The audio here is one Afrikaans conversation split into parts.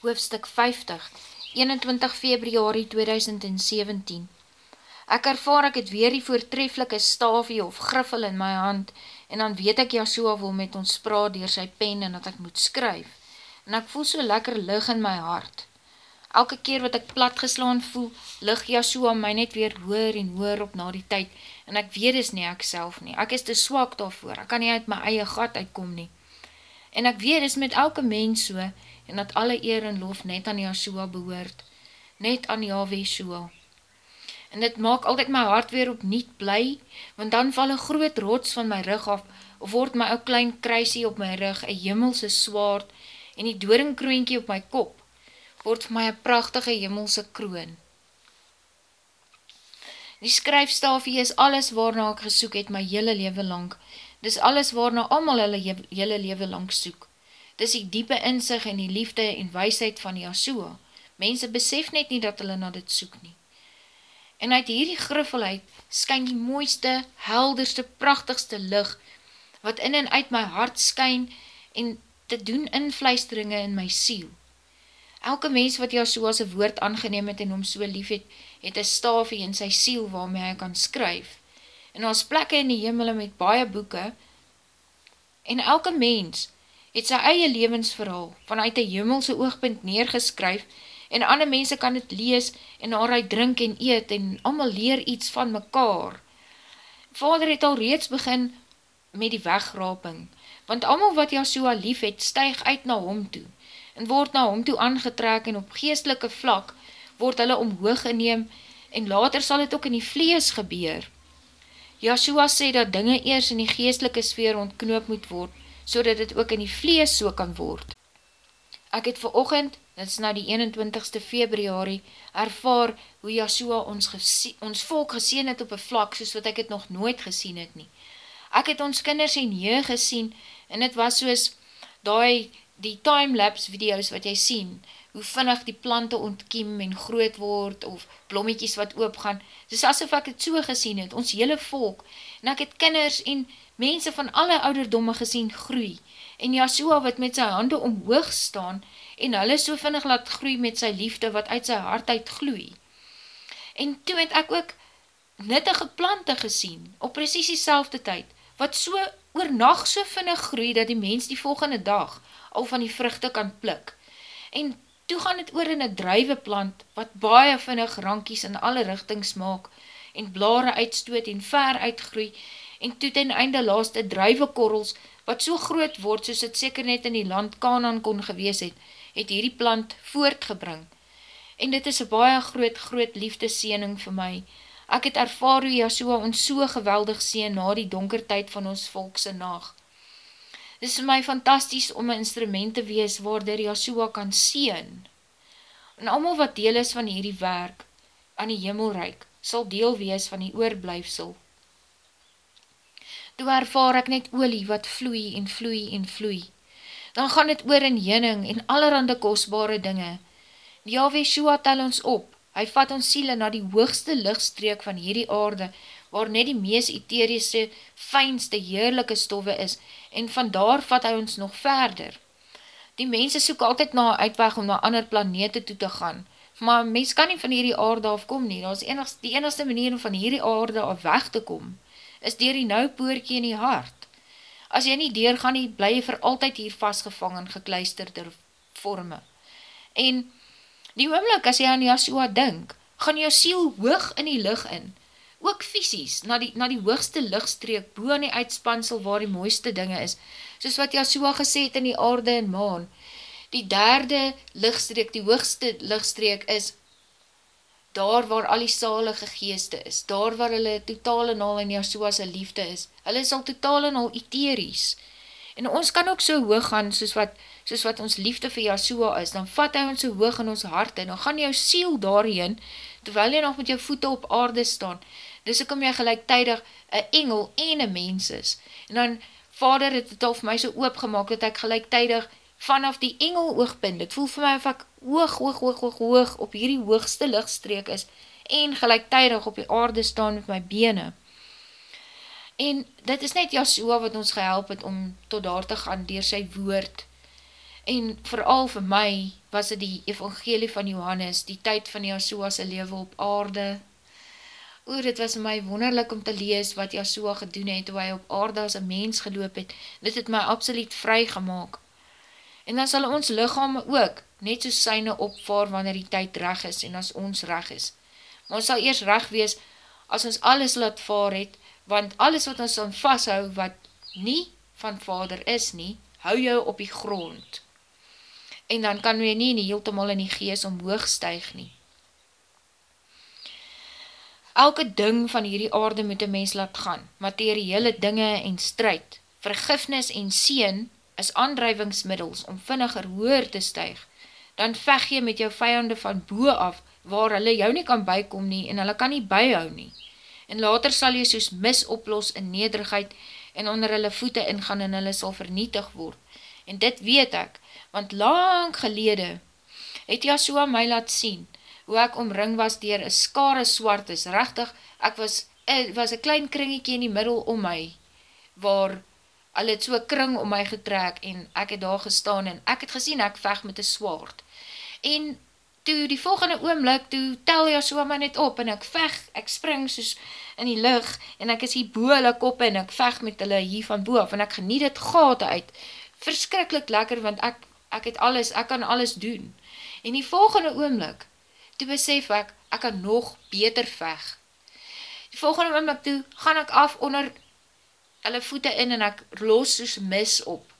hoofstuk 50, 21 februari 2017. Ek ervaar ek het weer die voortreflike stafie of griffel in my hand en dan weet ek Jasua wil met ons praat dier sy pen en dat ek moet skryf. En ek voel so lekker lig in my hart. Elke keer wat ek platgeslaan voel, lig Jasua my net weer hoor en hoor op na die tyd en ek weet is nie ek self nie. Ek is te swak daarvoor, ek kan nie uit my eie gat uitkom nie. En ek weet is met elke mens so en dat alle eer en lof net aan Yahshua behoort, net aan Yahweh Shua. En dit maak altyd my hart weer op niet bly, want dan val een groot rots van my rug af, of word my ou klein kruisie op my rug, een jimmelse swaard, en die dooringkroonkie op my kop, word vir my een prachtige jimmelse kroon. Die skryfstafie is alles waarna ek gesoek het my hele leven lang, dis alles waarna allemaal hulle hele leven lang soek dis die diepe inzicht en die liefde en weisheid van Yahshua. Mense besef net nie dat hulle na dit soek nie. En uit hierdie griffelheid skyn die mooiste, helderste, prachtigste lig, wat in en uit my hart skyn en te doen invluisteringe in my siel. Elke mens wat Yahshua sy woord aangeneem het en hom so lief het, het een stafie in sy siel waarmee hy kan skryf. En as plekke in die hemel met baie boeke, en elke mens, het sy eie levensverhaal vanuit die hemelse oogpunt neergeskryf en ander mense kan het lees en naar hy drink en eet en allemaal leer iets van mekaar. Vader het al reeds begin met die wegraping, want allemaal wat Jasua lief het, stuig uit na hom toe en word na hom toe aangetrek en op geestelike vlak word hulle omhoog geneem en later sal het ook in die vlees gebeur. Jasua sê dat dinge eers in die geestelike sfeer ontknoop moet word so dat het ook in die vlees so kan word. Ek het vir ochend, dit is na die 21ste februari, ervaar hoe Yahshua ons, ons volk geseen het op een vlak, soos wat ek het nog nooit gesien het nie. Ek het ons kinders en jeug gesien, en het was soos die, die timelapse video's wat jy sien, hoe vinnig die plante ontkiem en groot word, of blommetjies wat oopgaan, dis asof ek het so gesien het, ons hele volk, en ek het kinders en mense van alle ouderdomme gesien groei, en Yahshua wat met sy hande omhoog staan, en hulle so vinnig laat groei met sy liefde wat uit sy hart uit gloei. En toe het ek ook nuttige plante gesien, op precies die selfde tyd, wat so oor nacht so vinnig groei, dat die mens die volgende dag al van die vruchte kan plik. En toe gaan het oor in een druiveplant, wat baie vinnig rankies in alle richtings maak, en blare uitstoot en ver uitgroei, en toe ten einde laaste druivekorrels, wat so groot word, soos het seker net in die land Kanaan kon gewees het, het hierdie plant voortgebring. En dit is een baie groot, groot liefdeseening vir my. Ek het ervaar hoe Yahshua ons so geweldig seen na die donker tyd van ons volkse naag. Dit is vir my fantastisch om een instrument te wees waar der Yahshua kan seen. En allemaal wat deel is van hierdie werk aan die hemelrijk, sal deel wees van die oorblijfsel toe ervaar ek net olie wat vloei en vloei en vloei. Dan gaan het oor in jening en allerhande kostbare dinge. Yahweh Shua tel ons op, hy vat ons siele na die hoogste lichtstreek van hierdie aarde, waar net die mees etherische, fijnste, heerlijke stoffe is, en vandaar vat hy ons nog verder. Die mense soek altyd na uitweg om na ander planete toe te gaan, maar mens kan nie van hierdie aarde afkom nie, dat is enigst, die enigste manier om van hierdie aarde af weg te kom is dier die nou poorkie in die hart. As jy nie deur gaan nie, bly jy vir altyd hier vastgevang en gekluisterde vorme. En die oomlik, as jy aan Yahshua dink, gaan jou siel hoog in die lig in, ook visies, na die, na die hoogste lichtstreek, boe aan die uitspansel waar die mooiste dinge is, soos wat Yahshua gesê het in die aarde en maan. Die derde lichtstreek, die hoogste lichtstreek is daar waar al die salige geeste is, daar waar hulle totaal en al in Yahshua sy liefde is, hulle is al totaal en al etheries, en ons kan ook so hoog gaan, soos wat, soos wat ons liefde vir Yahshua is, dan vat hy ons so hoog in ons hart, en dan gaan jou siel daarheen, terwyl jy nog met jou voete op aarde staan, dus ek om jy gelijktijdig een engel en een mens is, en dan, vader het het al vir my so oopgemaak, dat ek gelijktijdig vanaf die engel oogpunt, het voel vir my of ek hoog, hoog, hoog, hoog, hoog op hierdie hoogste lichtstreek is en gelijktijdig op die aarde staan met my bene. En dit is net Yahshua wat ons gehelp het om tot daar te gaan dier sy woord. en vooral vir my was het die evangelie van Johannes, die tyd van Jashua's lewe op aarde. Oor, het was my wonderlik om te lees wat Yahshua gedoen het, hoe hy op aarde as een mens geloop het. Dit het my absoluut vry gemaakt. En dan sal ons lichame ook, net so syne opvaar wanneer die tyd reg is en as ons reg is. Maar ons sal eers reg wees as ons alles laat vaar het, want alles wat ons dan vasthou wat nie van vader is nie, hou jou op die grond. En dan kan jy nie nie heeltemal in die gees omhoog stuig nie. Elke ding van hierdie aarde moet een mens laat gaan, materiële dinge en strijd, vergifnis en sien is aandrijvingsmiddels om vinniger hoer te stuig, dan veg jy met jou vijande van boe af, waar hulle jou nie kan bykom nie en hulle kan nie byhou nie. En later sal jy soos mis oplos in nederigheid en onder hulle voete ingaan en hulle sal vernietig word. En dit weet ek, want lang gelede het Jasua my laat sien, hoe ek omring was dier een skare swart is, rechtig, ek was, ek was een klein kringiekie in die middel om my, waar hulle het so kring om my getrek, en ek het daar gestaan, en ek het gesien, ek veg met een swaard. En toe die volgende oomlik, toe tel Jasua my net op, en ek veg, ek spring soos in die lucht, en ek is hier boe hulle kop, en ek veg met hulle hier van boe af, en ek geniet het gate uit, verskrikkelijk lekker, want ek, ek het alles, ek kan alles doen. En die volgende oomlik, toe besef ek, ek kan nog beter veg. Die volgende oomlik toe, gaan ek af onder hulle voete in, en ek los soos mis op.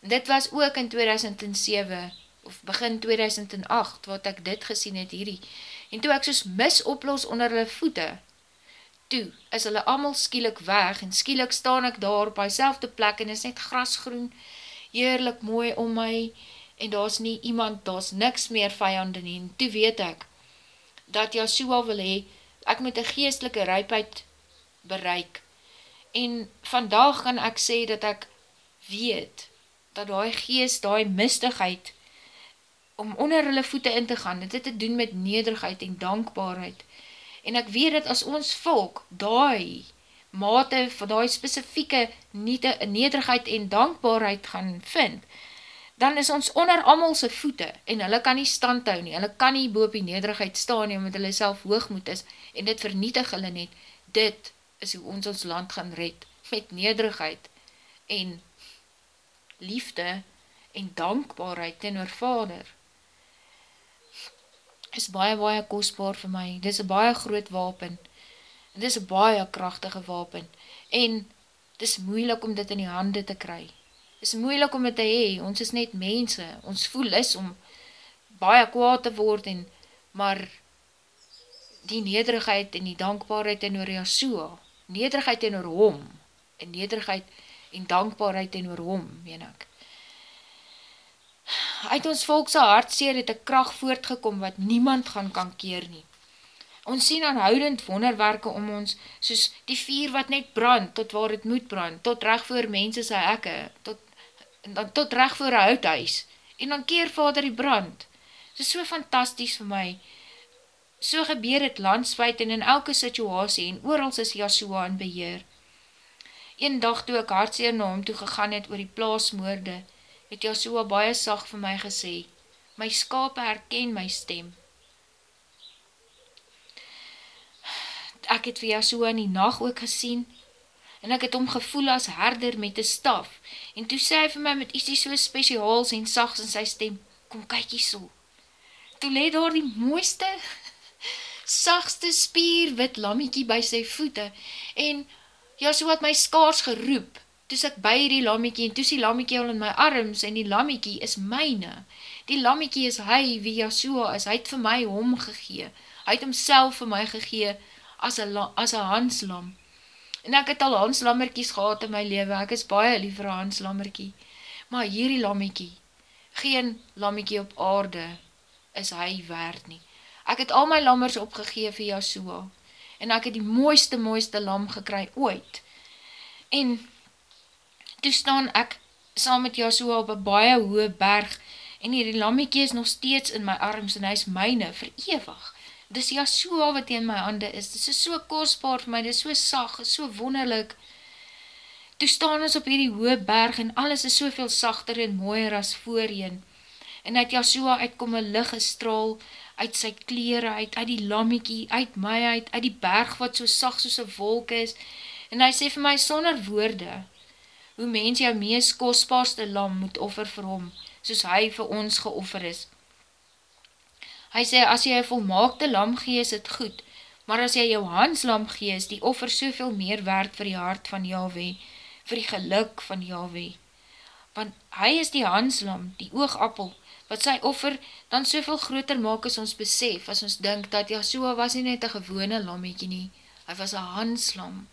Dit was ook in 2007, of begin 2008, wat ek dit gesien het hierdie, en toe ek soos mis oplos onder hulle voete, toe is hulle allemaal skielik weg, en skielik staan ek daar op selfde plek, en is net grasgroen, heerlik mooi om my, en daar is nie iemand, daar is niks meer vijande nie, en toe weet ek, dat Yahshua wil hee, ek moet een geestelike ruipheid bereik, en vandag kan ek sê, dat ek weet, dat die geest, die mistigheid, om onder hulle voete in te gaan, dit het te doen met nederigheid en dankbaarheid. En ek weet dat as ons volk daai mate van daai specifieke nederigheid en dankbaarheid gaan vind, dan is ons onder amalse voete en hulle kan nie stand hou nie, hulle kan nie boop die nederigheid staan nie, omdat hulle self hoogmoed is en dit vernietig hulle net. Dit is hoe ons ons land gaan red, met nederigheid en liefde en dankbaarheid ten oor vader is baie, baie kostbaar vir my. Dit is een baie groot wapen. Dit is een baie krachtige wapen. En dit is moeilik om dit in die hande te kry. Dit is moeilik om dit te hee. Ons is net mense. Ons voel is om baie kwaad te word en maar die nederigheid en die dankbaarheid en oor Yahshua, nederigheid en oor hom, en nederigheid en dankbaarheid en oor hom, meen ek uit ons volkse hartseer het een kracht voortgekom wat niemand gaan kan keer nie. Ons sien aanhoudend wonderwerke om ons, soos die vier wat net brand, tot waar het moet brand, tot recht voor mense sy ekke, tot, tot recht voor een houthuis, en dan keer vader die brand. Het is so fantastisch vir my. So gebeur het landswijd en in elke situasie, en oorals is Yahshua in beheer. Een dag toe ek hartseer na hom toe gegaan het oor die plaasmoorde, het Joshua baie sag vir my gesê, my skape herken my stem. Ek het vir Joshua in die nacht ook gesien, en ek het hom gevoel as herder met die staf, en toe sê hy vir my met iets so speciaals en sags in sy stem, kom kyk hier so. Toe leed daar die mooiste, sagste spier wit lammiekie by sy voete, en Joshua het my skaars geroep, toes ek by die lammiekie, en toes die lammiekie al in my arms, en die lammiekie is myne. Die lammiekie is hy, wie Yahshua is, hy het vir my hom gegee, hy het homself vir my gegee, as een, as een hanslam. En ek het al hanslammerkies gehad in my leven, ek is baie lief vir hanslammerkie, maar hierdie lammiekie, geen lammiekie op aarde, is hy waard nie. Ek het al my lammers opgegeef vir Yahshua, en ek het die mooiste, mooiste lam gekry ooit. En toe staan ek saam met Joshua op een baie hoë berg en hierdie lammiekie is nog steeds in my arms en hy is myne verewig. Dis Joshua wat in my hande is, dis is so kostbaar vir my, dis so sag, so wonderlik. Toe staan ons op hierdie hoë berg en alles is soveel sachter en mooier as voorheen. En uit Jasua uitkom een lig gestraal uit sy kleren, uit, uit die lammiekie, uit my uit, uit die berg wat so sacht soos een wolk is. En hy sê vir my sonder woorde, hoe mens jou mees kostbaarste lam moet offer vir hom, soos hy vir ons geoffer is. Hy sê, as jy een volmaakte lam gee, is het goed, maar as jy jou hanslam gee, is die offer soveel meer waard vir die hart van Yahweh, vir die geluk van Yahweh. Want hy is die hanslam, die oogappel, wat sy offer dan soveel groter maak as ons besef, as ons dink dat Yahshua was nie net een gewone lammetje nie, hy was een hanslam.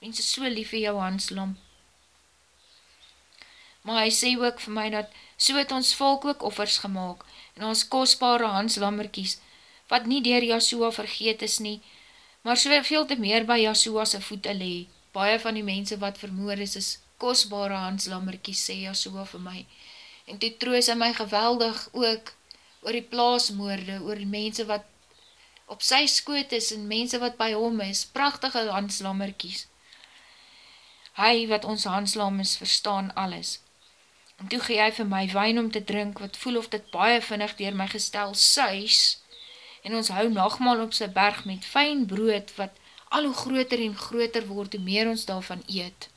Mens is so lief vir jou hanslam maar hy sê ook vir my dat so het ons volk ook offers gemaakt en ons kostbare hanslammerkies, wat nie dier Yahshua vergeet is nie, maar so veel te meer by Yahshua's voete lee. Baie van die mense wat vermoor is, is kostbare hanslammerkies, sê Yahshua vir my. En toe troos hy my geweldig ook oor die plaasmoorde, oor die mense wat op sy skoot is en mense wat by hom is, prachtige hanslammerkies. Hy wat ons hanslam is, verstaan alles. En toe gee hy vir my wijn om te drink, wat voel of dit baie vinnig dier my gestel suis, en ons hou nagmaal op sy berg met fijn brood, wat al hoe groter en groter word, hoe meer ons daarvan eet.